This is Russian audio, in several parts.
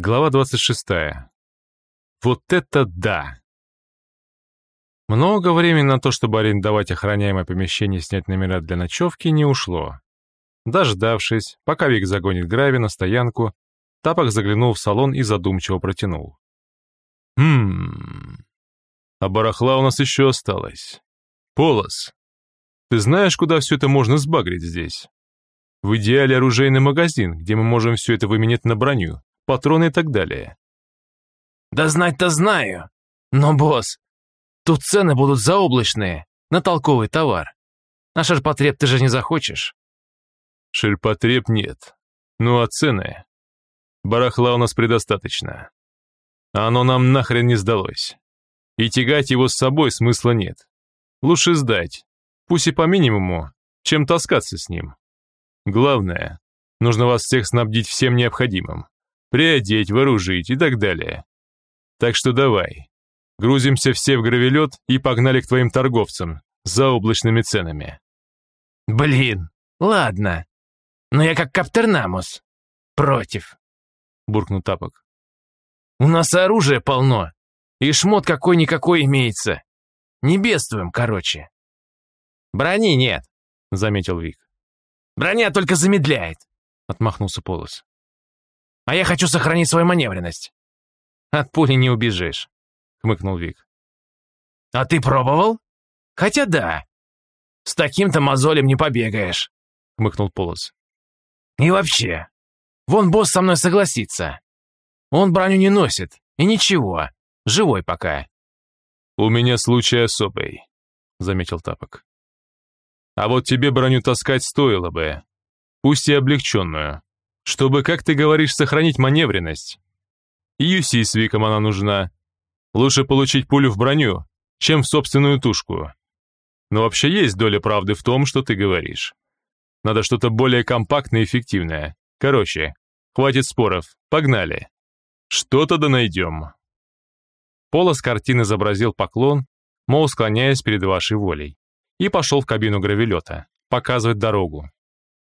Глава 26. Вот это да! Много времени на то, чтобы арендовать охраняемое помещение и снять номера для ночевки, не ушло. Дождавшись, пока Вик загонит Грави на стоянку, Тапок заглянул в салон и задумчиво протянул. «Хм... А барахла у нас еще осталось. Полос, ты знаешь, куда все это можно сбагрить здесь? В идеале оружейный магазин, где мы можем все это выменять на броню, патроны и так далее. Да знать-то знаю. Но, босс, тут цены будут заоблачные на толковый товар. На ширпотреб ты же не захочешь. Ширпотреб нет. Ну а цены? Барахла у нас предостаточно. А оно нам нахрен не сдалось. И тягать его с собой смысла нет. Лучше сдать, пусть и по минимуму, чем таскаться с ним. Главное, нужно вас всех снабдить всем необходимым приодеть, вооружить и так далее. Так что давай, грузимся все в гравелет и погнали к твоим торговцам за облачными ценами. Блин, ладно, но я как Каптернамус. Против, буркнул Тапок. У нас оружия полно, и шмот какой-никакой имеется. Не бедствуем, короче. Брони нет, заметил Вик. Броня только замедляет, отмахнулся Полос. А я хочу сохранить свою маневренность. От пули не убежишь, хмыкнул Вик. А ты пробовал? Хотя да. С таким-то мозолем не побегаешь, хмыкнул Полос. И вообще, вон босс со мной согласится. Он броню не носит, и ничего, живой пока. У меня случай особый, заметил Тапок. А вот тебе броню таскать стоило бы, пусть и облегченную чтобы, как ты говоришь, сохранить маневренность. Юси с Виком она нужна. Лучше получить пулю в броню, чем в собственную тушку. Но вообще есть доля правды в том, что ты говоришь. Надо что-то более компактное и эффективное. Короче, хватит споров, погнали. Что-то да найдем. Полос картины изобразил поклон, мол, склоняясь перед вашей волей, и пошел в кабину гравелета, показывать дорогу.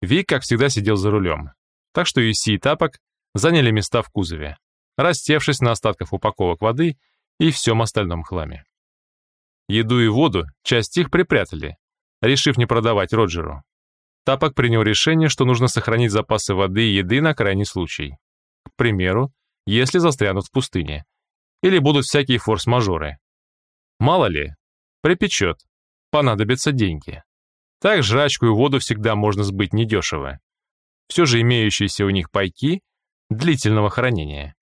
Вик, как всегда, сидел за рулем так что Иси и Тапок заняли места в кузове, растевшись на остатках упаковок воды и всем остальном хламе. Еду и воду часть их припрятали, решив не продавать Роджеру. Тапок принял решение, что нужно сохранить запасы воды и еды на крайний случай. К примеру, если застрянут в пустыне. Или будут всякие форс-мажоры. Мало ли, припечет, понадобятся деньги. Так жрачку и воду всегда можно сбыть недешево все же имеющиеся у них пайки длительного хранения.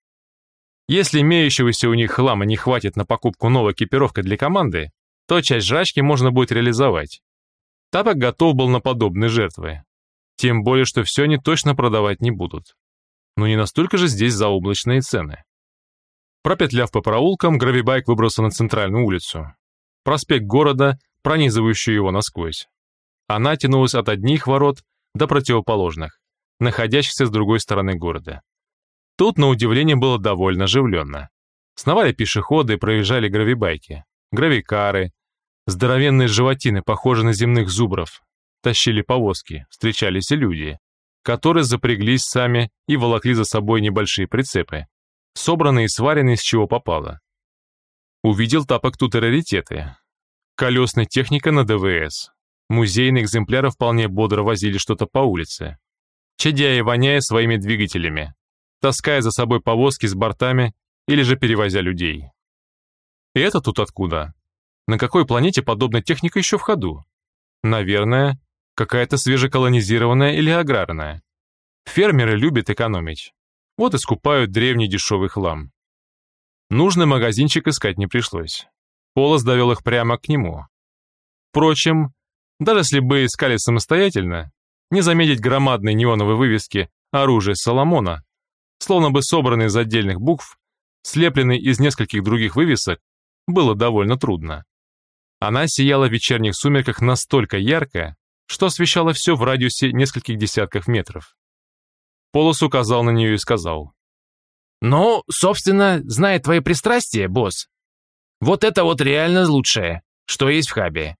Если имеющегося у них хлама не хватит на покупку новой экипировки для команды, то часть жрачки можно будет реализовать. Тапок готов был на подобные жертвы. Тем более, что все они точно продавать не будут. Но не настолько же здесь заоблачные цены. Пропетляв по проулкам, гравибайк выбрался на центральную улицу. Проспект города, пронизывающий его насквозь. Она тянулась от одних ворот до противоположных находящихся с другой стороны города. Тут, на удивление, было довольно оживленно. Сновали пешеходы и проезжали гравибайки, гравикары, здоровенные животины, похожие на земных зубров, тащили повозки, встречались и люди, которые запряглись сами и волокли за собой небольшие прицепы, собранные и сваренные из чего попало. Увидел тапок тут и раритеты. Колесная техника на ДВС. Музейные экземпляры вполне бодро возили что-то по улице чадя и воняя своими двигателями, таская за собой повозки с бортами или же перевозя людей. И это тут откуда? На какой планете подобная техника еще в ходу? Наверное, какая-то свежеколонизированная или аграрная. Фермеры любят экономить. Вот и скупают древний дешевый хлам. Нужный магазинчик искать не пришлось. Полос довел их прямо к нему. Впрочем, даже если бы искали самостоятельно, не заметить громадной неоновой вывески «Оружие Соломона», словно бы собранной из отдельных букв, слепленной из нескольких других вывесок, было довольно трудно. Она сияла в вечерних сумерках настолько ярко, что освещала все в радиусе нескольких десятков метров. Полос указал на нее и сказал. «Ну, собственно, зная твои пристрастия, босс, вот это вот реально лучшее, что есть в хабе.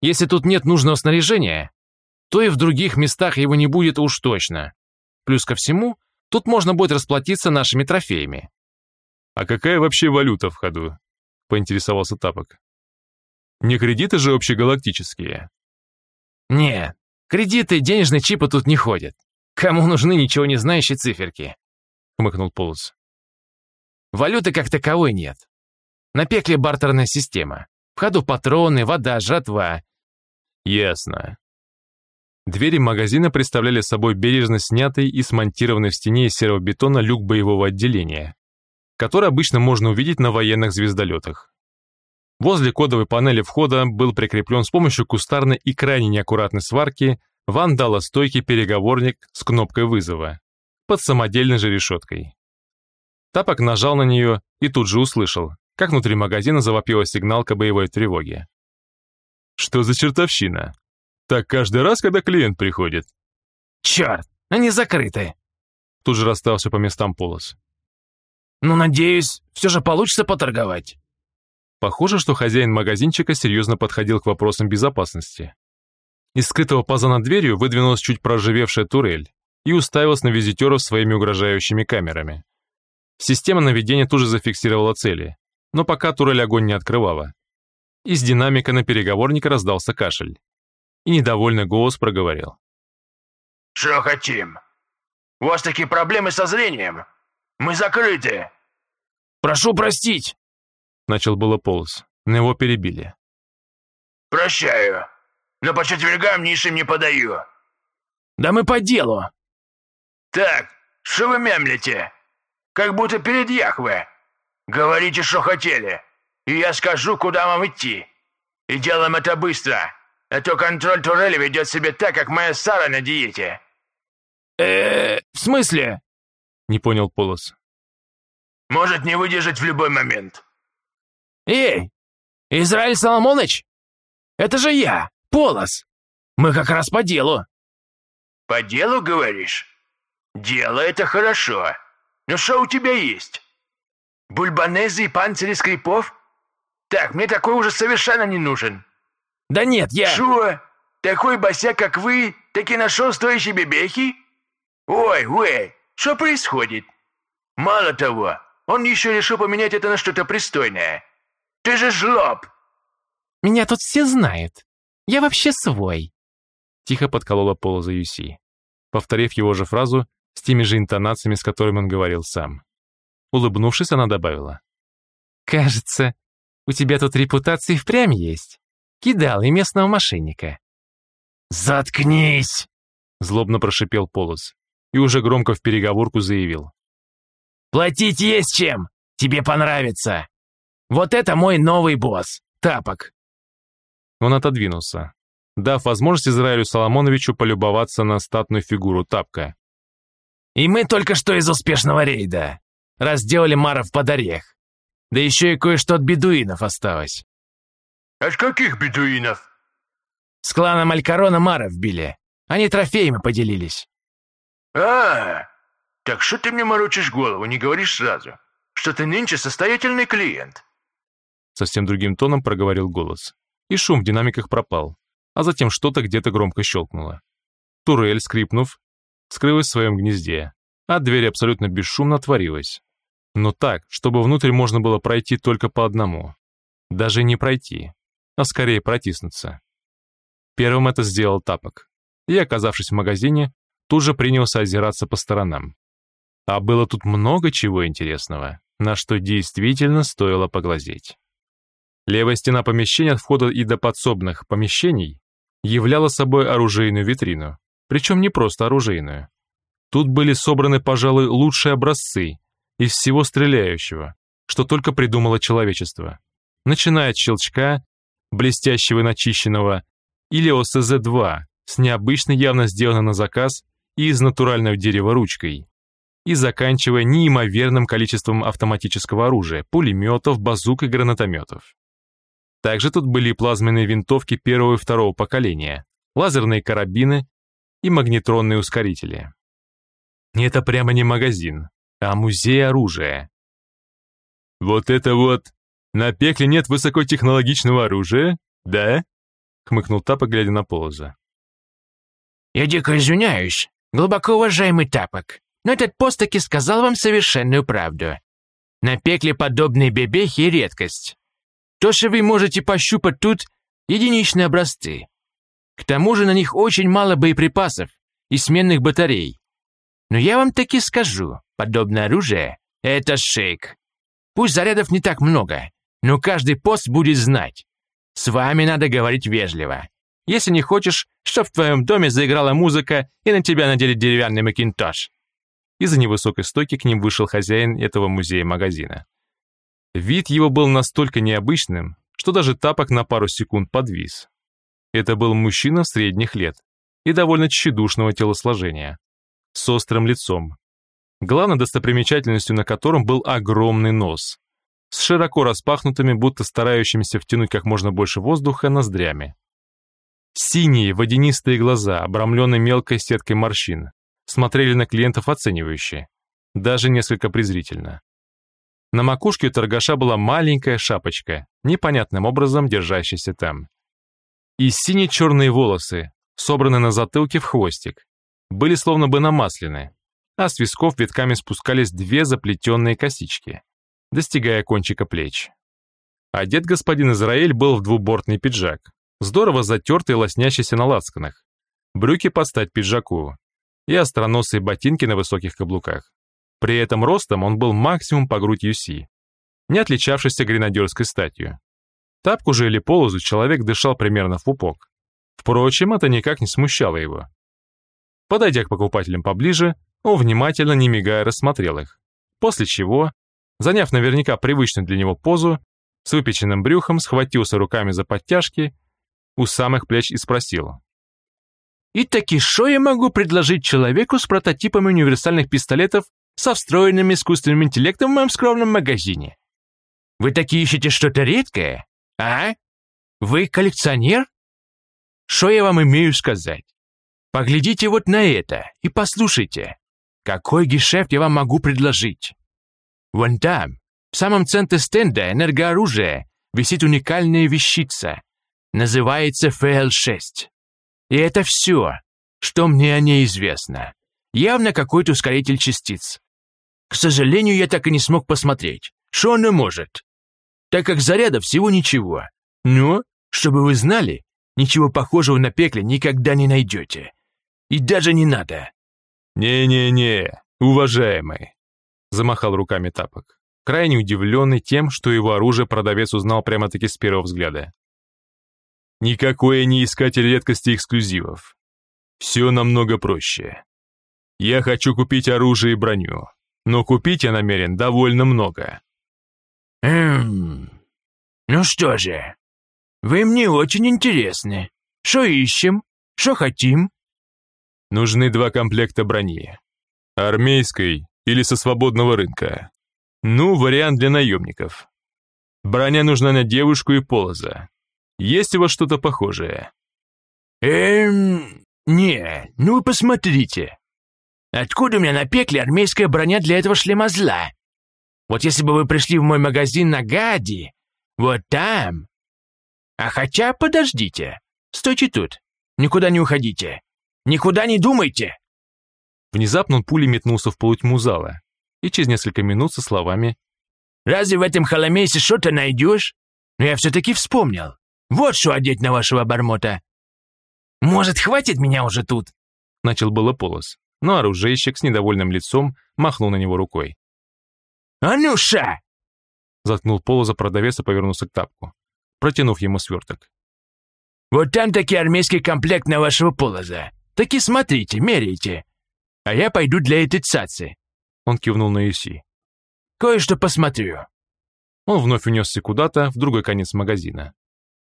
Если тут нет нужного снаряжения, то и в других местах его не будет уж точно. Плюс ко всему, Тут можно будет расплатиться нашими трофеями». «А какая вообще валюта в ходу?» — поинтересовался Тапок. «Не кредиты же общегалактические?» «Не, кредиты и денежные чипы тут не ходят. Кому нужны ничего не знающие циферки?» — хмыкнул Полос. «Валюты как таковой нет. На пекле бартерная система. В ходу патроны, вода, жатва». «Ясно. Двери магазина представляли собой бережно снятый и смонтированный в стене из серого бетона люк боевого отделения, который обычно можно увидеть на военных звездолетах. Возле кодовой панели входа был прикреплен с помощью кустарной и крайне неаккуратной сварки вандалостойкий переговорник с кнопкой вызова под самодельной же решеткой. Тапок нажал на нее и тут же услышал, как внутри магазина завопила сигналка боевой тревоги. «Что за чертовщина?» Так каждый раз, когда клиент приходит. Черт, они закрыты. Тут же расстался по местам полос. Ну, надеюсь, все же получится поторговать. Похоже, что хозяин магазинчика серьезно подходил к вопросам безопасности. Из скрытого паза над дверью выдвинулась чуть проживевшая турель и уставилась на визитеров своими угрожающими камерами. Система наведения тут же зафиксировала цели, но пока турель огонь не открывала. Из динамика на переговорника раздался кашель и недовольный голос проговорил. «Что хотим? У вас такие проблемы со зрением? Мы закрыты!» «Прошу простить!» Начал было полос, но его перебили. «Прощаю, но по четвергам нишим не подаю». «Да мы по делу!» «Так, что вы мямлите? Как будто перед Яхве. Говорите, что хотели, и я скажу, куда вам идти. И делаем это быстро а то контроль турели ведет себя так, как моя Сара на диете». э в смысле?» — не понял Полос. «Может не выдержать в любой момент». «Эй, Израиль Соломоныч, это же я, Полос. Мы как раз по делу». «По делу, говоришь? Дело — это хорошо. Но что у тебя есть? Бульбанезы и панцири скрипов? Так, мне такой уже совершенно не нужен». «Да нет, я...» «Шо? Такой босяк, как вы, таки нашел стоящие бебехи? Ой, ой, что происходит? Мало того, он еще решил поменять это на что-то пристойное. Ты же жлоб!» «Меня тут все знают. Я вообще свой!» Тихо подколола Пола за Юси, повторив его же фразу с теми же интонациями, с которыми он говорил сам. Улыбнувшись, она добавила. «Кажется, у тебя тут репутация и впрямь есть кидал и местного мошенника. «Заткнись!» — злобно прошипел Полос и уже громко в переговорку заявил. «Платить есть чем! Тебе понравится! Вот это мой новый босс, Тапок!» Он отодвинулся, дав возможность Израилю Соломоновичу полюбоваться на статную фигуру Тапка. «И мы только что из успешного рейда. Разделали Маров под орех. Да еще и кое-что от бедуинов осталось. «От каких бедуинов?» «С кланом Алькарона Мара вбили. Они трофеями поделились». «А, так что ты мне морочишь голову, не говоришь сразу, что ты нынче состоятельный клиент?» Совсем другим тоном проговорил голос, и шум в динамиках пропал, а затем что-то где-то громко щелкнуло. Турель, скрипнув, скрылась в своем гнезде, а дверь абсолютно бесшумно отворилась. Но так, чтобы внутрь можно было пройти только по одному. Даже не пройти, а скорее протиснуться. Первым это сделал Тапок, и, оказавшись в магазине, тут же принялся озираться по сторонам. А было тут много чего интересного, на что действительно стоило поглазеть. Левая стена помещения от входа и до подсобных помещений являла собой оружейную витрину, причем не просто оружейную. Тут были собраны, пожалуй, лучшие образцы из всего стреляющего, что только придумало человечество, начиная от щелчка блестящего и начищенного, или ОСЗ-2 с необычно явно сделанной на заказ и из натурального дерева ручкой, и заканчивая неимоверным количеством автоматического оружия, пулеметов, базук и гранатометов. Также тут были плазменные винтовки первого и второго поколения, лазерные карабины и магнетронные ускорители. Это прямо не магазин, а музей оружия. Вот это вот на пекле нет высокотехнологичного оружия, да?» — хмыкнул Тапок, глядя на Полоза. «Я дико извиняюсь, глубоко уважаемый Тапок, но этот пост таки сказал вам совершенную правду. На пекле подобные бебехи — редкость. То, что вы можете пощупать тут, единичные образцы. К тому же на них очень мало боеприпасов и сменных батарей. Но я вам таки скажу, подобное оружие — это шейк. Пусть зарядов не так много, но каждый пост будет знать. С вами надо говорить вежливо. Если не хочешь, чтоб в твоем доме заиграла музыка и на тебя надели деревянный макинтош. Из-за невысокой стойки к ним вышел хозяин этого музея-магазина. Вид его был настолько необычным, что даже тапок на пару секунд подвис. Это был мужчина средних лет и довольно тщедушного телосложения, с острым лицом, главной достопримечательностью на котором был огромный нос, с широко распахнутыми, будто старающимися втянуть как можно больше воздуха, ноздрями. Синие водянистые глаза, обрамленные мелкой сеткой морщин, смотрели на клиентов оценивающе, даже несколько презрительно. На макушке у торгаша была маленькая шапочка, непонятным образом держащаяся там. И сине-черные волосы, собранные на затылке в хвостик, были словно бы намаслены, а с висков витками спускались две заплетенные косички, достигая кончика плеч. Одет господин Израиль был в двубортный пиджак, здорово затертый и лоснящийся на лацканах, брюки под стать пиджаку и остроносые ботинки на высоких каблуках. При этом ростом он был максимум по грудь Юси, не отличавшийся гренадерской статью. Тапку же или полозу человек дышал примерно в пупок. Впрочем, это никак не смущало его. Подойдя к покупателям поближе, он внимательно, не мигая, рассмотрел их. После чего, заняв наверняка привычную для него позу, с выпеченным брюхом схватился руками за подтяжки у самых плеч и спросил. «И таки что я могу предложить человеку с прототипами универсальных пистолетов со встроенным искусственным интеллектом в моем скромном магазине? Вы таки ищете что-то редкое, а? Вы коллекционер? Что я вам имею сказать? Поглядите вот на это и послушайте. Какой гешефт я вам могу предложить? Вон там, в самом центре стенда энергооружия, висит уникальная вещица. Называется ФЛ-6. И это все, что мне о ней известно. Явно какой-то ускоритель частиц. К сожалению, я так и не смог посмотреть, что она может. Так как заряда всего ничего. Но, чтобы вы знали, ничего похожего на пекле никогда не найдете. И даже не надо. «Не-не-не, уважаемый», — замахал руками тапок, крайне удивленный тем, что его оружие продавец узнал прямо-таки с первого взгляда. «Никакой не искатель редкостей эксклюзивов. Все намного проще. Я хочу купить оружие и броню, но купить я намерен довольно много». «Эм... Ну что же, вы мне очень интересны. Что ищем? Что хотим?» Нужны два комплекта брони. Армейской или со свободного рынка. Ну, вариант для наемников. Броня нужна на девушку и полоза. Есть у вас что-то похожее? Эм, не, ну вы посмотрите. Откуда у меня на пекле армейская броня для этого шлемозла? Вот если бы вы пришли в мой магазин на Гади, вот там. А хотя, подождите. Стойте тут. Никуда не уходите. Никуда не думайте!» Внезапно он пулей метнулся в полутьму зала и через несколько минут со словами «Разве в этом холомейсе что-то найдешь? Но я все-таки вспомнил. Вот что одеть на вашего обормота. Может, хватит меня уже тут?» Начал было полос, но оружейщик с недовольным лицом махнул на него рукой. «А ну, ша!» Заткнул полоза продавец и повернулся к тапку, протянув ему сверток. «Вот там таки армейский комплект на вашего полоза. Так и смотрите, меряйте. А я пойду для этой цацы». Он кивнул на Юси. «Кое-что посмотрю». Он вновь унесся куда-то в другой конец магазина.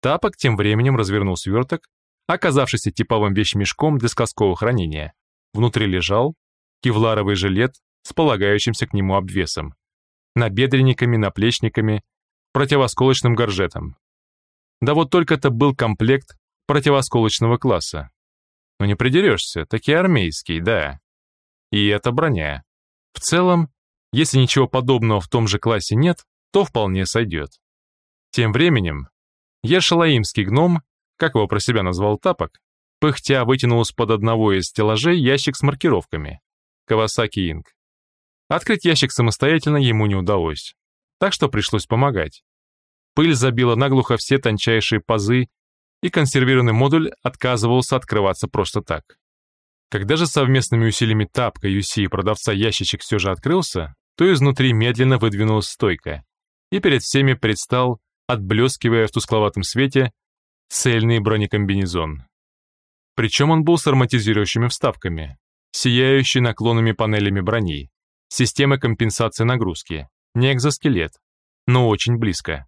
Тапок тем временем развернул сверток, оказавшийся типовым вещмешком для складского хранения. Внутри лежал кевларовый жилет с полагающимся к нему обвесом, набедренниками, наплечниками, противосколочным горжетом. Да вот только это был комплект противосколочного класса. Но не придерешься, таки армейский, да. И это броня. В целом, если ничего подобного в том же классе нет, то вполне сойдет. Тем временем, Ешалаимский гном, как его про себя назвал Тапок, пыхтя вытянул из-под одного из стеллажей ящик с маркировками, Kawasaki Inc. Открыть ящик самостоятельно ему не удалось, так что пришлось помогать. Пыль забила наглухо все тончайшие пазы, и консервированный модуль отказывался открываться просто так. Когда же совместными усилиями тапка, Юси и продавца ящичек все же открылся, то изнутри медленно выдвинулась стойка, и перед всеми предстал, отблескивая в тускловатом свете, цельный бронекомбинезон. Причем он был с ароматизирующими вставками, сияющий наклонными панелями брони, Система компенсации нагрузки. Не экзоскелет, но очень близко.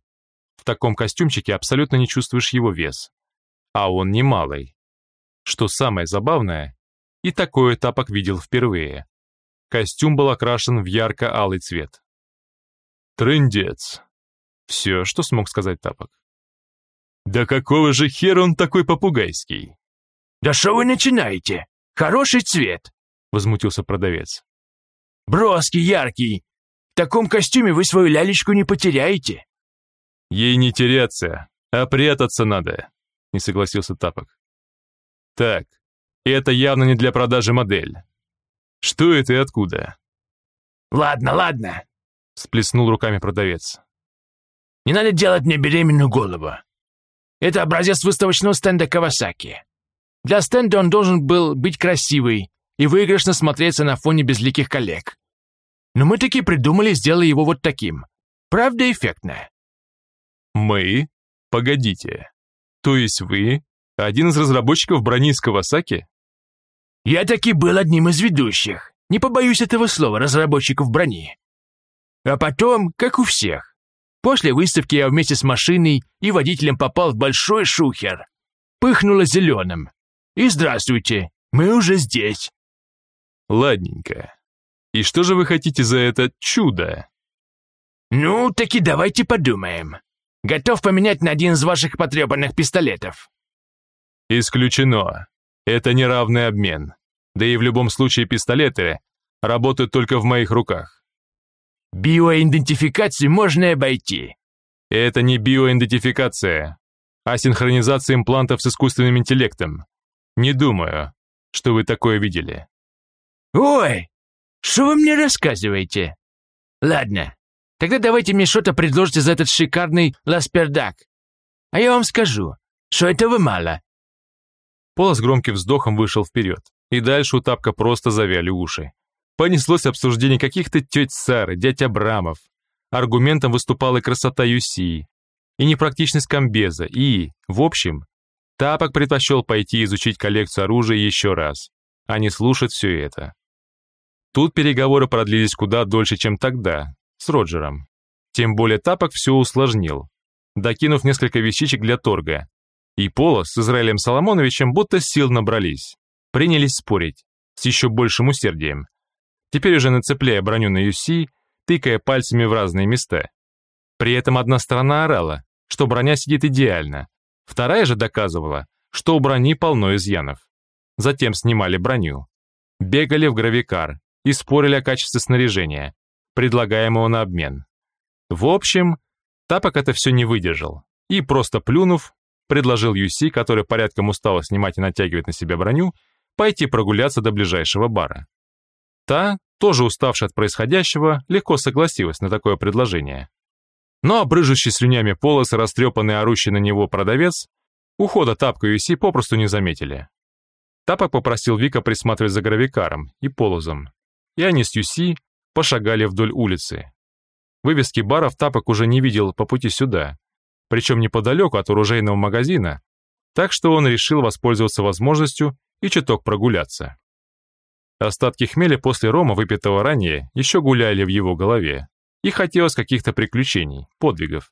В таком костюмчике абсолютно не чувствуешь его вес. А он немалый. Что самое забавное, и такой тапок видел впервые. Костюм был окрашен в ярко-алый цвет. Трындец. Все, что смог сказать тапок. Да какого же хера он такой попугайский? Да что вы начинаете? Хороший цвет, возмутился продавец. Броский, яркий. В таком костюме вы свою лялечку не потеряете». «Ей не теряться, а прятаться надо», — не согласился Тапок. «Так, это явно не для продажи модель. Что это и откуда?» «Ладно, ладно», — сплеснул руками продавец. «Не надо делать мне беременную голову. Это образец выставочного стенда Кавасаки. Для стенда он должен был быть красивый, и выигрышно смотреться на фоне безликих коллег. Но мы таки придумали, сделать его вот таким. Правда, эффектно. Мы? Погодите. То есть вы один из разработчиков брони из Кавасаки? Я таки был одним из ведущих. Не побоюсь этого слова, разработчиков брони. А потом, как у всех. После выставки я вместе с машиной и водителем попал в большой шухер. Пыхнуло зеленым. И здравствуйте, мы уже здесь. Ладненько. И что же вы хотите за это чудо? Ну, таки давайте подумаем. Готов поменять на один из ваших потрепанных пистолетов. Исключено. Это неравный обмен. Да и в любом случае пистолеты работают только в моих руках. Биоидентификацию можно обойти. Это не биоидентификация, а синхронизация имплантов с искусственным интеллектом. Не думаю, что вы такое видели. «Ой, что вы мне рассказываете? Ладно, тогда давайте мне что-то предложите за этот шикарный ласпердак. А я вам скажу, что этого мало». Пола с громким вздохом вышел вперед, и дальше у Тапка просто завяли уши. Понеслось обсуждение каких-то теть Сары, дядь Абрамов. Аргументом выступала красота Юси, и непрактичность комбеза, и, в общем, Тапок предпочел пойти изучить коллекцию оружия еще раз, а не слушать все это. Тут переговоры продлились куда дольше, чем тогда, с Роджером. Тем более Тапок все усложнил, докинув несколько вещичек для торга. И Пола с Израилем Соломоновичем будто сил набрались. Принялись спорить, с еще большим усердием. Теперь уже нацепляя броню на Юси, тыкая пальцами в разные места. При этом одна сторона орала, что броня сидит идеально, вторая же доказывала, что у брони полно изъянов. Затем снимали броню. Бегали в гравикар, и спорили о качестве снаряжения, предлагаемого на обмен. В общем, Тапок это все не выдержал и, просто плюнув, предложил Юси, который порядком устала снимать и натягивать на себя броню, пойти прогуляться до ближайшего бара. Та, тоже уставшая от происходящего, легко согласилась на такое предложение. Но обрыжущий слюнями полос и растрепанный орущий на него продавец ухода Тапка Юси попросту не заметили. Тапок попросил Вика присматривать за гравикаром и полозом, и они с Юси пошагали вдоль улицы. Вывески баров Тапок уже не видел по пути сюда, причем неподалеку от оружейного магазина, так что он решил воспользоваться возможностью и чуток прогуляться. Остатки хмеля после рома, выпитого ранее, еще гуляли в его голове, и хотелось каких-то приключений, подвигов.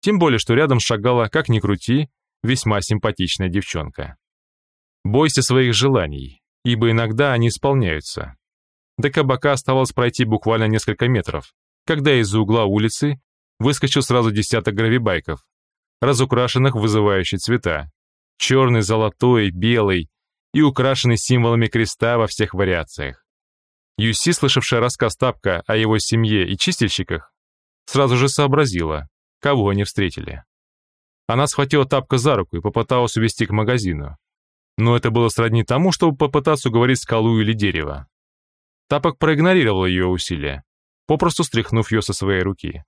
Тем более, что рядом шагала, как ни крути, весьма симпатичная девчонка. Бойся своих желаний, ибо иногда они исполняются, до кабака оставалось пройти буквально несколько метров, когда из-за угла улицы выскочил сразу десяток гравибайков, разукрашенных в вызывающие цвета. Черный, золотой, белый и украшенный символами креста во всех вариациях. Юси, слышавшая рассказ Тапка о его семье и чистильщиках, сразу же сообразила, кого они встретили. Она схватила Тапка за руку и попыталась увести к магазину. Но это было сродни тому, чтобы попытаться уговорить скалу или дерево. Тапок проигнорировал ее усилия, попросту стряхнув ее со своей руки.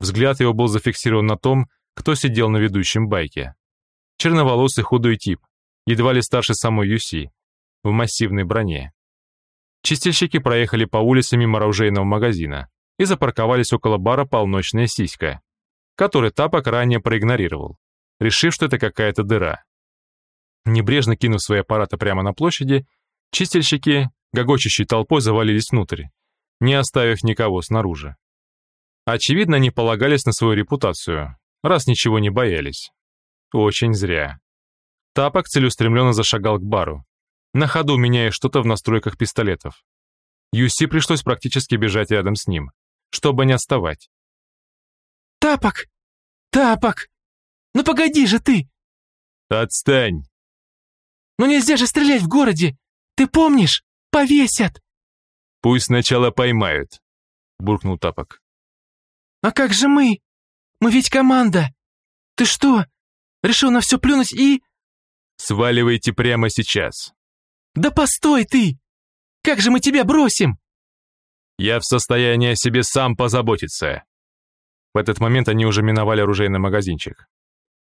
Взгляд его был зафиксирован на том, кто сидел на ведущем байке. Черноволосый худой тип, едва ли старше самой Юси, в массивной броне. Чистильщики проехали по улице мимо оружейного магазина и запарковались около бара «Полночная сиська», который Тапок ранее проигнорировал, решив, что это какая-то дыра. Небрежно кинув свои аппараты прямо на площади, чистильщики, гогочущей толпой, завалились внутрь, не оставив никого снаружи. Очевидно, они полагались на свою репутацию, раз ничего не боялись. Очень зря. Тапок целеустремленно зашагал к бару, на ходу меняя что-то в настройках пистолетов. Юси пришлось практически бежать рядом с ним, чтобы не отставать. «Тапок! Тапок! Ну погоди же ты!» «Отстань!» «Ну нельзя же стрелять в городе! Ты помнишь? Повесят!» «Пусть сначала поймают», — буркнул Тапок. «А как же мы? Мы ведь команда! Ты что, решил на все плюнуть и...» «Сваливайте прямо сейчас!» «Да постой ты! Как же мы тебя бросим?» «Я в состоянии о себе сам позаботиться!» В этот момент они уже миновали оружейный магазинчик.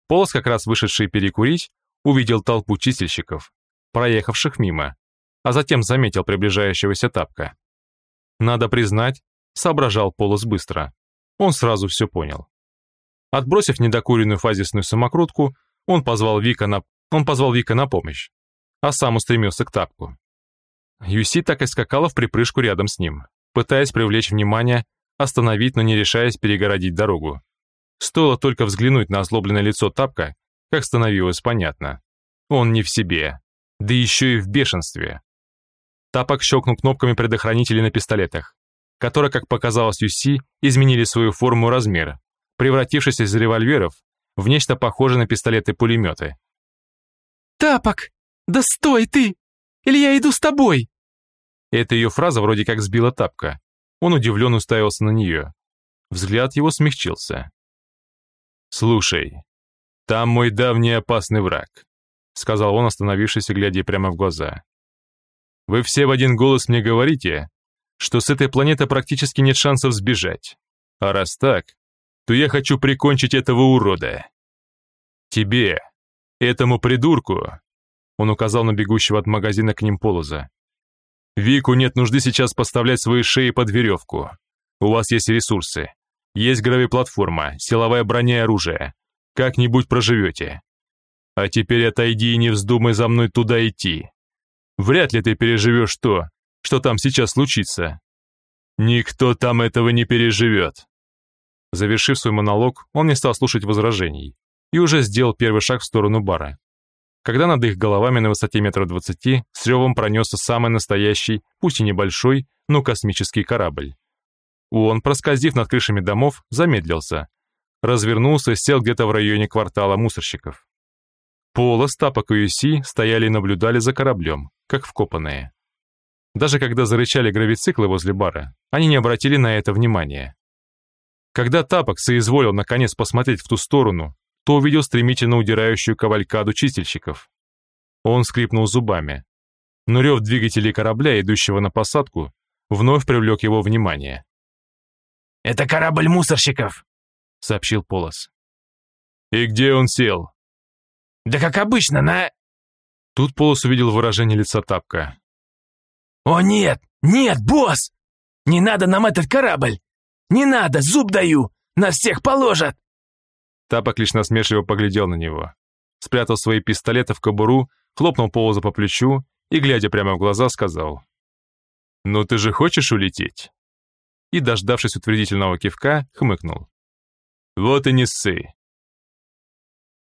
Полос, как раз вышедший перекурить, увидел толпу чистильщиков, проехавших мимо, а затем заметил приближающегося тапка. Надо признать, соображал Полос быстро. Он сразу все понял. Отбросив недокуренную фазисную самокрутку, он позвал Вика на, он позвал Вика на помощь, а сам устремился к тапку. Юси так и скакала в припрыжку рядом с ним, пытаясь привлечь внимание, остановить, но не решаясь перегородить дорогу. Стоило только взглянуть на озлобленное лицо тапка, как становилось понятно. Он не в себе, да еще и в бешенстве. Тапок щелкнул кнопками предохранителей на пистолетах, которые, как показалось Юси, изменили свою форму и размер, превратившись из револьверов в нечто похожее на пистолеты-пулеметы. «Тапок! Да стой ты! Или я иду с тобой!» Эта ее фраза вроде как сбила Тапка. Он удивленно уставился на нее. Взгляд его смягчился. «Слушай, там мой давний опасный враг», сказал он, остановившись и глядя прямо в глаза. «Вы все в один голос мне говорите, что с этой планеты практически нет шансов сбежать. А раз так, то я хочу прикончить этого урода. Тебе, этому придурку, он указал на бегущего от магазина к ним полоза. Вику нет нужды сейчас поставлять свои шеи под веревку. У вас есть ресурсы. Есть гравиплатформа, силовая броня и оружие. Как-нибудь проживете. А теперь отойди и не вздумай за мной туда идти. Вряд ли ты переживешь то, что там сейчас случится. Никто там этого не переживет. Завершив свой монолог, он не стал слушать возражений и уже сделал первый шаг в сторону бара. Когда над их головами на высоте метров двадцати с ревом пронесся самый настоящий, пусть и небольшой, но космический корабль. Он, проскользив над крышами домов, замедлился, развернулся и сел где-то в районе квартала мусорщиков. Пола, Стапок и Юси стояли и наблюдали за кораблем, как вкопанные. Даже когда зарычали гравициклы возле бара, они не обратили на это внимания. Когда Тапок соизволил наконец посмотреть в ту сторону, то увидел стремительно удирающую кавалькаду чистильщиков. Он скрипнул зубами, но рев двигателей корабля, идущего на посадку, вновь привлек его внимание. «Это корабль мусорщиков», — сообщил Полос. «И где он сел?» «Да как обычно, на...» Тут Полос увидел выражение лица Тапка. «О нет, нет, босс! Не надо нам этот корабль! Не надо, зуб даю! Нас всех положат!» Тапок лишь насмешливо поглядел на него. Спрятал свои пистолеты в кобуру, хлопнул Полоза по плечу и, глядя прямо в глаза, сказал. «Ну ты же хочешь улететь?» И, дождавшись утвердительного кивка, хмыкнул. «Вот и не ссы.